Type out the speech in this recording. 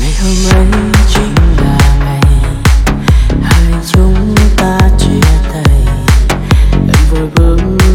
ngày hôm ấy chính là ngày hai chúng ta chia tay. Em vội bước